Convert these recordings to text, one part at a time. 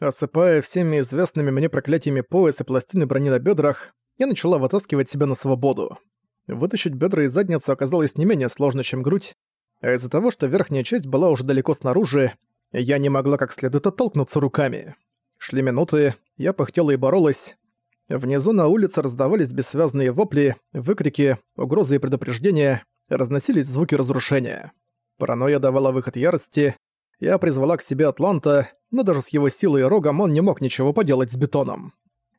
Осыпая всеми известными мне проклятиями пояс и пластины брони на бедрах, я начала вытаскивать себя на свободу. Вытащить бедра и задницу оказалось не менее сложно, чем грудь, а из-за того, что верхняя часть была уже далеко снаружи, я не могла как следует оттолкнуться руками. Шли минуты, я пыхтела и боролась. Внизу на улице раздавались бессвязные вопли, выкрики, угрозы и предупреждения, разносились звуки разрушения. Паранойя давала выход ярости. Я призвала к себе Атланта, но даже с его силой и рогом он не мог ничего поделать с бетоном.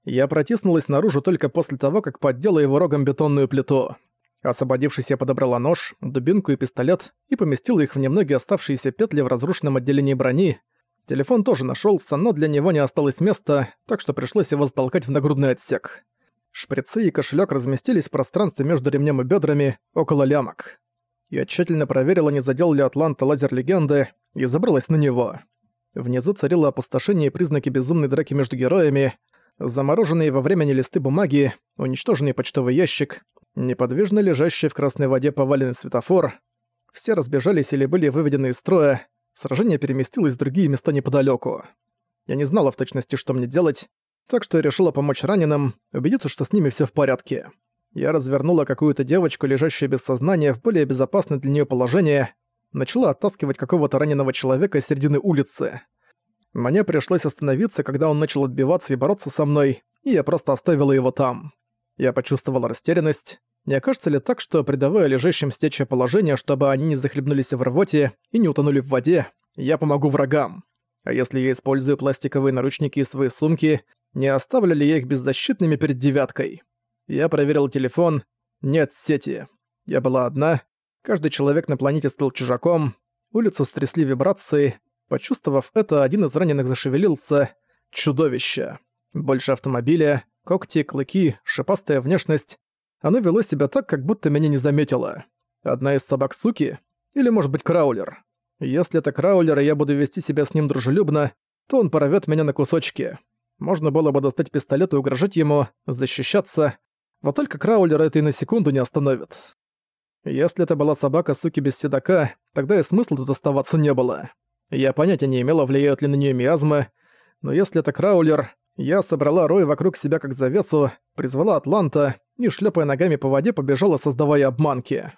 Я протиснулась наружу только после того, как поддела его рогом бетонную плиту. Освободившись, я подобрала нож, дубинку и пистолет и поместила их в немногие оставшиеся петли в разрушенном отделении брони. Телефон тоже нашелся, но для него не осталось места, так что пришлось его затолкать в нагрудный отсек. Шприцы и кошелек разместились в пространстве между ремнем и бедрами, около лямок. Я тщательно проверила, не задел ли Атланта лазер легенды, и забралась на него. Внизу царило опустошение и признаки безумной драки между героями, замороженные во времени листы бумаги, уничтоженный почтовый ящик, неподвижно лежащий в красной воде поваленный светофор. Все разбежались или были выведены из строя, сражение переместилось в другие места неподалеку. Я не знала в точности, что мне делать, так что я решила помочь раненым, убедиться, что с ними все в порядке. Я развернула какую-то девочку, лежащую без сознания, в более безопасное для нее положение, начала оттаскивать какого-то раненого человека с середины улицы. Мне пришлось остановиться, когда он начал отбиваться и бороться со мной, и я просто оставила его там. Я почувствовала растерянность. Не окажется ли так, что, придавая лежащим стечье положение, чтобы они не захлебнулись в рвоте и не утонули в воде, я помогу врагам? А если я использую пластиковые наручники из своей сумки, не оставлю ли я их беззащитными перед девяткой? Я проверил телефон. Нет сети. Я была одна. Каждый человек на планете стал чужаком. Улицу стрясли вибрации. Почувствовав это, один из раненых зашевелился. Чудовище. Больше автомобиля, Когти, клыки, шипастая внешность. Оно вело себя так, как будто меня не заметило. Одна из собак суки? Или, может быть, краулер? Если это краулер, и я буду вести себя с ним дружелюбно, то он порвет меня на кусочки. Можно было бы достать пистолет и угрожать ему, защищаться. Вот только краулер это и на секунду не остановит. Если это была собака суки без седока, тогда и смысла тут оставаться не было. Я понятия не имела, влияют ли на нее миазмы, но если это краулер, я собрала рой вокруг себя как завесу, призвала Атланта и, шлепая ногами по воде, побежала, создавая обманки.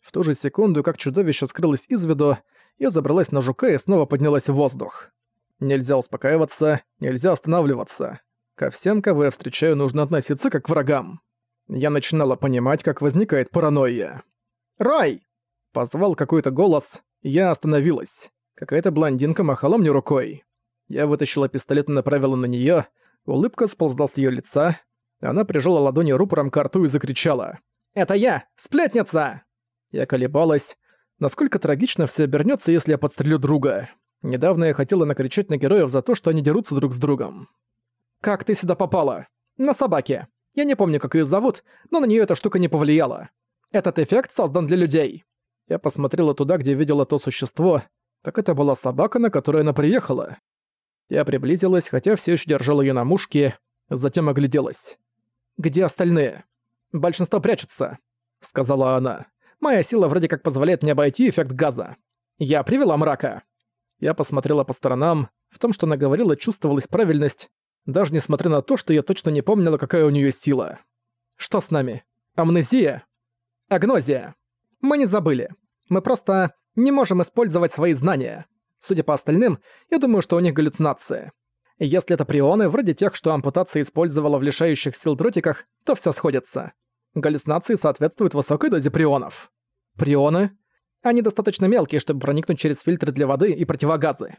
В ту же секунду, как чудовище скрылось из виду, я забралась на жука и снова поднялась в воздух. Нельзя успокаиваться, нельзя останавливаться. Ко всем, кого я встречаю, нужно относиться как к врагам. Я начинала понимать, как возникает паранойя. «Рай!» — позвал какой-то голос, я остановилась. Какая-то блондинка махала мне рукой. Я вытащила пистолет и направила на неё, Улыбка сползла с её лица. Она прижала ладони рупором к рту и закричала. «Это я! Сплетница!» Я колебалась. Насколько трагично все обернется, если я подстрелю друга. Недавно я хотела накричать на героев за то, что они дерутся друг с другом. «Как ты сюда попала?» «На собаке. Я не помню, как ее зовут, но на нее эта штука не повлияла. Этот эффект создан для людей». Я посмотрела туда, где видела то существо. Так это была собака, на которой она приехала. Я приблизилась, хотя все еще держала ее на мушке, затем огляделась. «Где остальные?» «Большинство прячется», — сказала она. «Моя сила вроде как позволяет мне обойти эффект газа. Я привела мрака». Я посмотрела по сторонам. В том, что она говорила, чувствовалась правильность, даже несмотря на то, что я точно не помнила, какая у нее сила. «Что с нами? Амнезия?» «Агнозия. Мы не забыли. Мы просто не можем использовать свои знания. Судя по остальным, я думаю, что у них галлюцинации. Если это прионы, вроде тех, что ампутация использовала в лишающих сил дротиках, то все сходится. Галлюцинации соответствуют высокой дозе прионов. Прионы? Они достаточно мелкие, чтобы проникнуть через фильтры для воды и противогазы.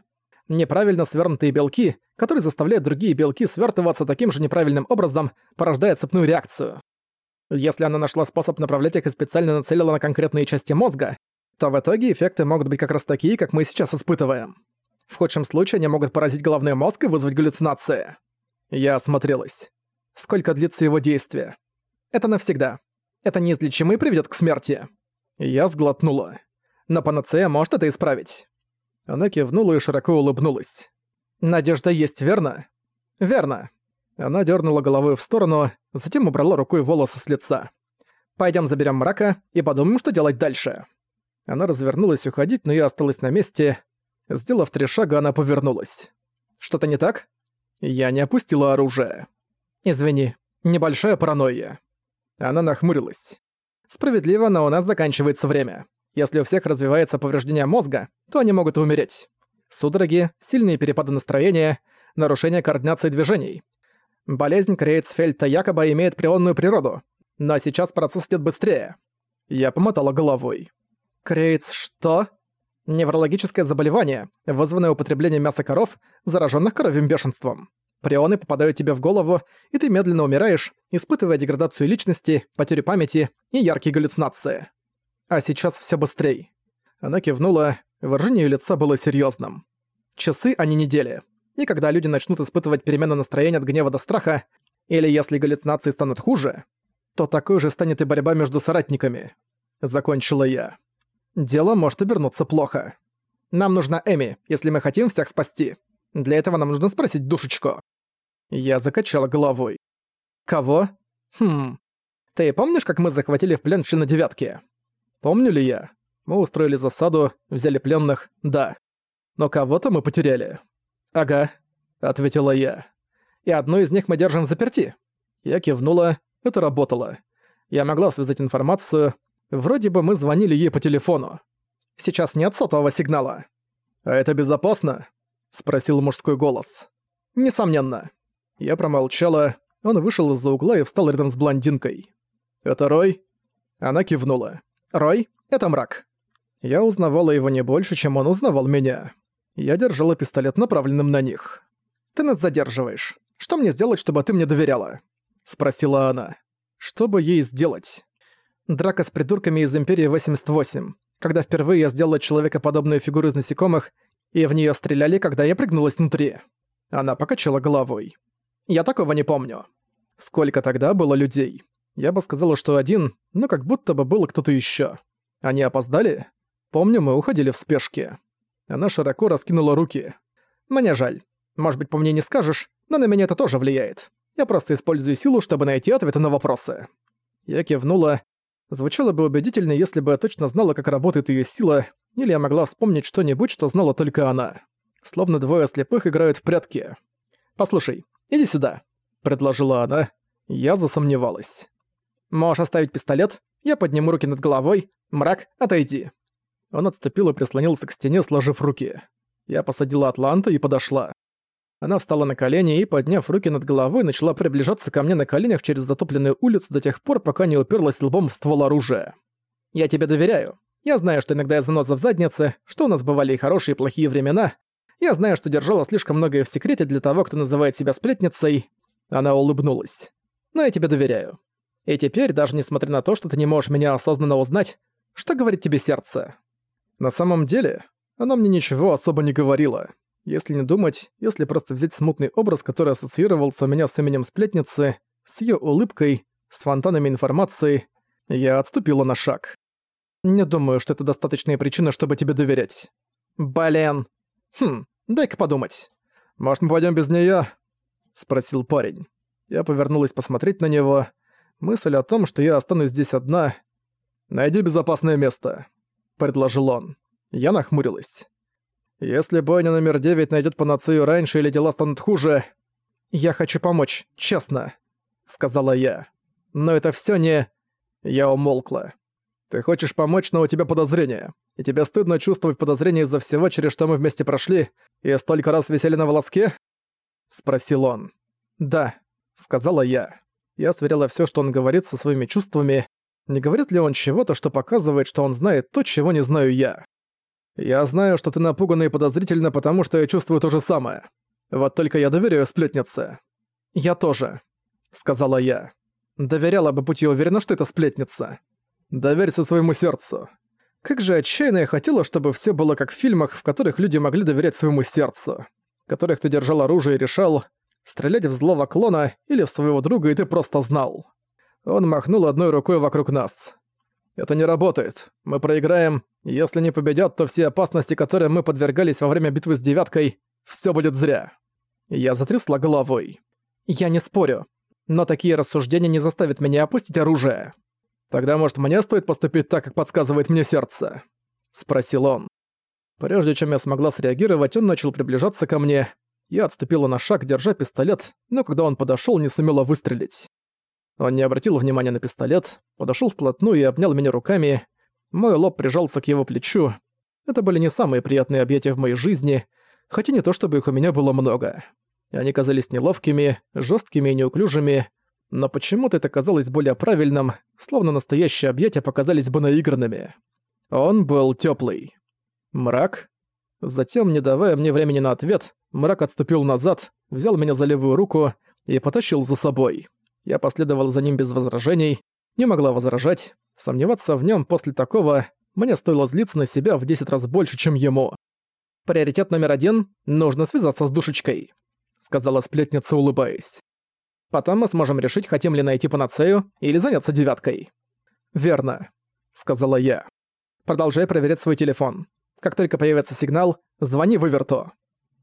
Неправильно свернутые белки, которые заставляют другие белки свертываться таким же неправильным образом, порождая цепную реакцию. Если она нашла способ направлять их и специально нацелила на конкретные части мозга, то в итоге эффекты могут быть как раз такие, как мы сейчас испытываем. В худшем случае они могут поразить головной мозг и вызвать галлюцинации. Я осмотрелась. Сколько длится его действие? Это навсегда. Это неизлечимо и приведёт к смерти. Я сглотнула. Но панацея может это исправить. Она кивнула и широко улыбнулась. «Надежда есть, верно?» «Верно». Она дернула головой в сторону, затем убрала рукой волосы с лица. Пойдем заберем мрака и подумаем, что делать дальше». Она развернулась уходить, но я осталась на месте. Сделав три шага, она повернулась. «Что-то не так?» Я не опустила оружие. Извини, небольшая паранойя. Она нахмурилась. Справедливо, но у нас заканчивается время. Если у всех развивается повреждение мозга, то они могут умереть. Судороги, сильные перепады настроения, нарушение координации движений. Болезнь Крейцфельта якобы имеет прионную природу, но сейчас процесс идет быстрее. Я помотала головой. Крейц что? Неврологическое заболевание, вызванное употреблением мяса коров, зараженных коровьим бешенством. Прионы попадают тебе в голову, и ты медленно умираешь, испытывая деградацию личности, потерю памяти и яркие галлюцинации. А сейчас все быстрей. Она кивнула, выражение лица было серьезным. Часы, а не недели. И когда люди начнут испытывать перемены настроения от гнева до страха, или если галлюцинации станут хуже, то такой же станет и борьба между соратниками. Закончила я дело может обернуться плохо. Нам нужна Эми, если мы хотим всех спасти. Для этого нам нужно спросить душечку». Я закачала головой. «Кого? Хм. Ты помнишь, как мы захватили в плен члена девятки?» «Помню ли я? Мы устроили засаду, взяли пленных, да. Но кого-то мы потеряли». «Ага», — ответила я. «И одну из них мы держим в заперти». Я кивнула, это работало. Я могла связать информацию, Вроде бы мы звонили ей по телефону. Сейчас нет сотового сигнала. «А это безопасно?» — спросил мужской голос. «Несомненно». Я промолчала, он вышел из-за угла и встал рядом с блондинкой. «Это Рой?» Она кивнула. «Рой, это мрак». Я узнавала его не больше, чем он узнавал меня. Я держала пистолет направленным на них. «Ты нас задерживаешь. Что мне сделать, чтобы ты мне доверяла?» Спросила она. «Что бы ей сделать?» Драка с придурками из Империи 88, когда впервые я сделала человекоподобную фигуру из насекомых, и в нее стреляли, когда я прыгнулась внутри. Она покачала головой. Я такого не помню. Сколько тогда было людей? Я бы сказала, что один, но как будто бы был кто-то еще. Они опоздали? Помню, мы уходили в спешке. Она широко раскинула руки. Мне жаль. Может быть, по мне не скажешь, но на меня это тоже влияет. Я просто использую силу, чтобы найти ответы на вопросы. Я кивнула, Звучало бы убедительно, если бы я точно знала, как работает её сила, или я могла вспомнить что-нибудь, что знала только она. Словно двое слепых играют в прятки. «Послушай, иди сюда», — предложила она. Я засомневалась. «Можешь оставить пистолет? Я подниму руки над головой. Мрак, отойди». Он отступил и прислонился к стене, сложив руки. Я посадила Атланта и подошла. Она встала на колени и, подняв руки над головой, начала приближаться ко мне на коленях через затопленную улицу до тех пор, пока не уперлась лбом в ствол оружия. «Я тебе доверяю. Я знаю, что иногда я заноза в заднице, что у нас бывали и хорошие, и плохие времена. Я знаю, что держала слишком многое в секрете для того, кто называет себя сплетницей». Она улыбнулась. «Но я тебе доверяю. И теперь, даже несмотря на то, что ты не можешь меня осознанно узнать, что говорит тебе сердце?» На самом деле, она мне ничего особо не говорила. Если не думать, если просто взять смутный образ, который ассоциировался у меня с именем сплетницы, с ее улыбкой, с фонтанами информации, я отступила на шаг. Не думаю, что это достаточная причина, чтобы тебе доверять. Блин. Хм, дай-ка подумать. Может, мы пойдем без неё? Спросил парень. Я повернулась посмотреть на него. Мысль о том, что я останусь здесь одна... «Найди безопасное место», — предложил он. Я нахмурилась. Если бойня номер девять найдет панацею раньше или дела станут хуже... Я хочу помочь, честно, сказала я. Но это все не... Я умолкла. Ты хочешь помочь, но у тебя подозрения. И тебе стыдно чувствовать подозрения из-за всего, через что мы вместе прошли, и столько раз висели на волоске? Спросил он. Да, сказала я. Я сверяла все, что он говорит, со своими чувствами. Не говорит ли он чего-то, что показывает, что он знает то, чего не знаю я? Я знаю, что ты напугана и подозрительна, потому что я чувствую то же самое. Вот только я доверяю сплетнице». «Я тоже», — сказала я. Доверяла бы, будь я уверена, что это сплетница. Доверься своему сердцу. Как же отчаянно я хотела, чтобы все было как в фильмах, в которых люди могли доверять своему сердцу. В которых ты держал оружие и решал, стрелять в злого клона или в своего друга, и ты просто знал. Он махнул одной рукой вокруг нас. Это не работает. Мы проиграем. Если не победят, то все опасности, которые мы подвергались во время битвы с девяткой, все будет зря. Я затрясла головой. Я не спорю. Но такие рассуждения не заставят меня опустить оружие. Тогда, может, мне стоит поступить так, как подсказывает мне сердце? Спросил он. Прежде чем я смогла среагировать, он начал приближаться ко мне. Я отступила на шаг, держа пистолет, но когда он подошёл, не сумела выстрелить. Он не обратил внимания на пистолет, подошёл вплотную и обнял меня руками. Мой лоб прижался к его плечу. Это были не самые приятные объятия в моей жизни, хотя не то чтобы их у меня было много. Они казались неловкими, жёсткими и неуклюжими, но почему-то это казалось более правильным, словно настоящие объятия показались бы наигранными. Он был тёплый. Мрак? Затем, не давая мне времени на ответ, мрак отступил назад, взял меня за левую руку и потащил за собой. Я последовал за ним без возражений, не могла возражать. Сомневаться в нем после такого мне стоило злиться на себя в 10 раз больше, чем ему. «Приоритет номер один — нужно связаться с душечкой», — сказала сплетница, улыбаясь. «Потом мы сможем решить, хотим ли найти панацею или заняться девяткой». «Верно», — сказала я. «Продолжай проверять свой телефон. Как только появится сигнал, звони Выверту.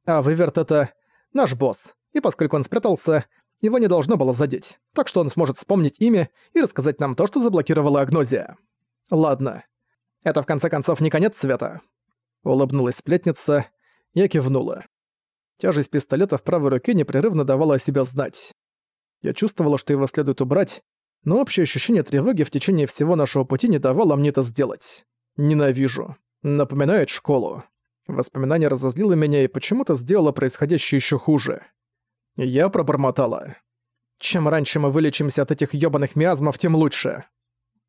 А Выверт — это наш босс, и поскольку он спрятался, его не должно было задеть, так что он сможет вспомнить имя и рассказать нам то, что заблокировала Агнозия. Ладно. Это в конце концов не конец света. Улыбнулась сплетница, я кивнула. Тяжесть пистолета в правой руке непрерывно давала о себя знать. Я чувствовала, что его следует убрать, но общее ощущение тревоги в течение всего нашего пути не давало мне это сделать. Ненавижу. Напоминает школу. Воспоминание разозлило меня и почему-то сделало происходящее еще хуже. Я пробормотала. Чем раньше мы вылечимся от этих ёбаных миазмов, тем лучше.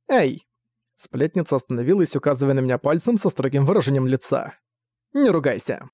Эй! Сплетница остановилась, указывая на меня пальцем со строгим выражением лица. Не ругайся.